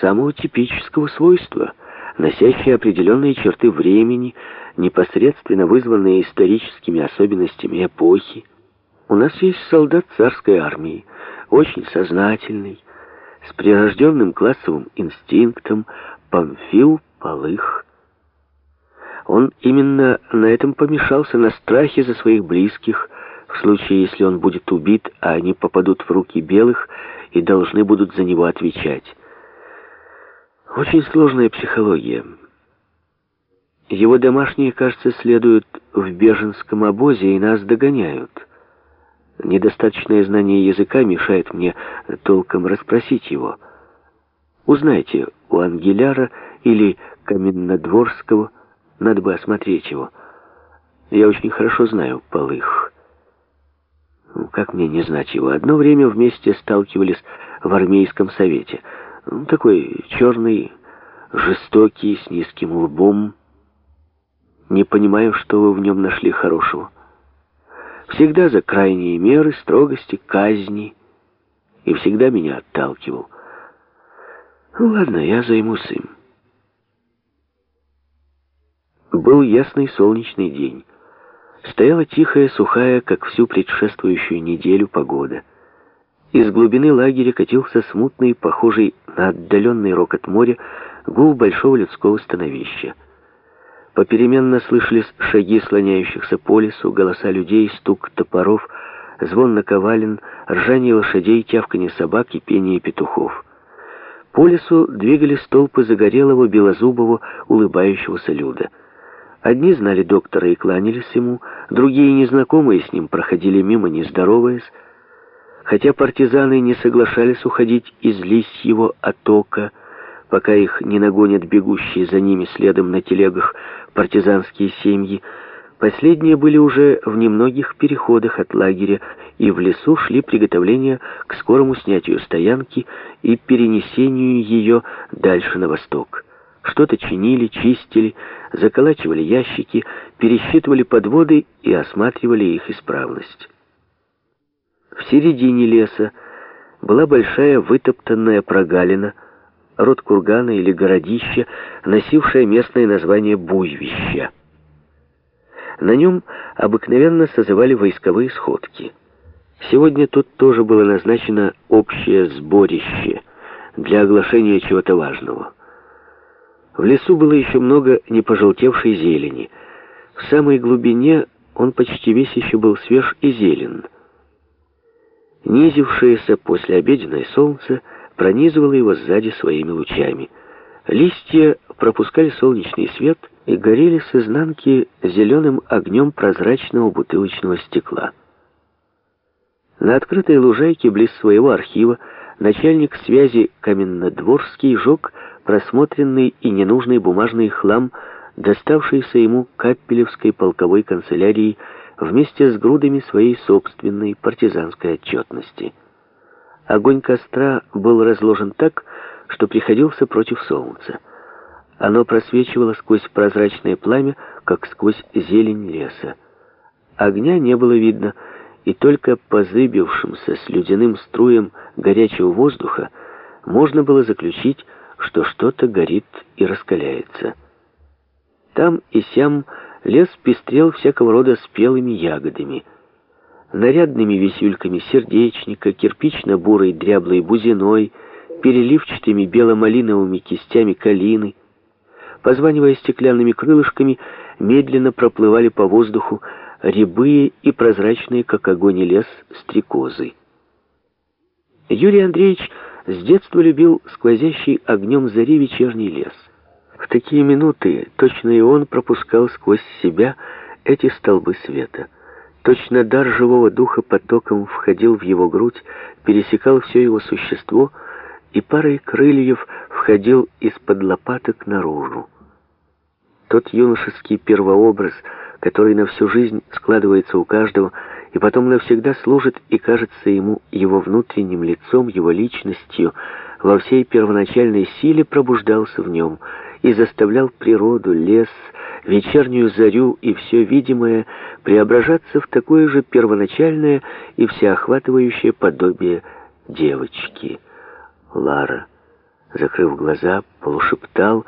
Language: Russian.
самого типического свойства, носящие определенные черты времени, непосредственно вызванные историческими особенностями эпохи. У нас есть солдат царской армии, очень сознательный, с прирожденным классовым инстинктом, Памфил Полых. Он именно на этом помешался, на страхе за своих близких, в случае, если он будет убит, а они попадут в руки белых и должны будут за него отвечать. Очень сложная психология. Его домашние, кажется, следуют в беженском обозе и нас догоняют. Недостаточное знание языка мешает мне толком расспросить его. Узнайте у Ангеляра или Каменнодворского, надо бы осмотреть его. Я очень хорошо знаю Полых. Как мне не знать его? Одно время вместе сталкивались в армейском совете. Ну, такой черный, жестокий, с низким лбом. Не понимаю, что вы в нем нашли хорошего. Всегда за крайние меры, строгости, казни. И всегда меня отталкивал. Ну, ладно, я займусь им. Был ясный солнечный день. Стояла тихая, сухая, как всю предшествующую неделю, погода. Из глубины лагеря катился смутный, похожий на отдаленный рокот моря, гул большого людского становища. Попеременно слышались шаги слоняющихся по лесу, голоса людей, стук топоров, звон наковален, ржание лошадей, тявканье собак и пение петухов. По лесу двигались толпы загорелого, белозубого, улыбающегося люда. Одни знали доктора и кланялись ему, другие, незнакомые с ним, проходили мимо, не здороваясь. Хотя партизаны не соглашались уходить из листьего оттока, пока их не нагонят бегущие за ними следом на телегах партизанские семьи, последние были уже в немногих переходах от лагеря, и в лесу шли приготовления к скорому снятию стоянки и перенесению ее дальше на восток. Что-то чинили, чистили, заколачивали ящики, пересчитывали подводы и осматривали их исправность. В середине леса была большая вытоптанная прогалина, род кургана или городища, носившее местное название Буйвища. На нем обыкновенно созывали войсковые сходки. Сегодня тут тоже было назначено общее сборище для оглашения чего-то важного. В лесу было еще много непожелтевшей зелени. В самой глубине он почти весь еще был свеж и зелен. Низившееся после обеденное солнце пронизывало его сзади своими лучами. Листья пропускали солнечный свет и горели с изнанки зеленым огнем прозрачного бутылочного стекла. На открытой лужайке близ своего архива начальник связи Каменнодворский жег просмотренный и ненужный бумажный хлам, доставшийся ему Каппелевской полковой канцелярии вместе с грудами своей собственной партизанской отчетности. Огонь костра был разложен так, что приходился против солнца. Оно просвечивало сквозь прозрачное пламя, как сквозь зелень леса. Огня не было видно, и только по зыбившимся с ледяным струем горячего воздуха можно было заключить, что что-то горит и раскаляется. Там и сям лес пестрел всякого рода спелыми ягодами, нарядными висюльками сердечника, кирпично-бурой дряблой бузиной, переливчатыми бело-малиновыми кистями калины. Позванивая стеклянными крылышками, медленно проплывали по воздуху рябые и прозрачные, как огонь лес, стрекозы. Юрий Андреевич с детства любил сквозящий огнем зари вечерний лес. В такие минуты точно и он пропускал сквозь себя эти столбы света. Точно дар живого духа потоком входил в его грудь, пересекал все его существо и парой крыльев входил из-под лопаток наружу. Тот юношеский первообраз, который на всю жизнь складывается у каждого, и потом навсегда служит и кажется ему его внутренним лицом, его личностью, во всей первоначальной силе пробуждался в нем и заставлял природу, лес, вечернюю зарю и все видимое преображаться в такое же первоначальное и всеохватывающее подобие девочки. Лара, закрыв глаза, полушептал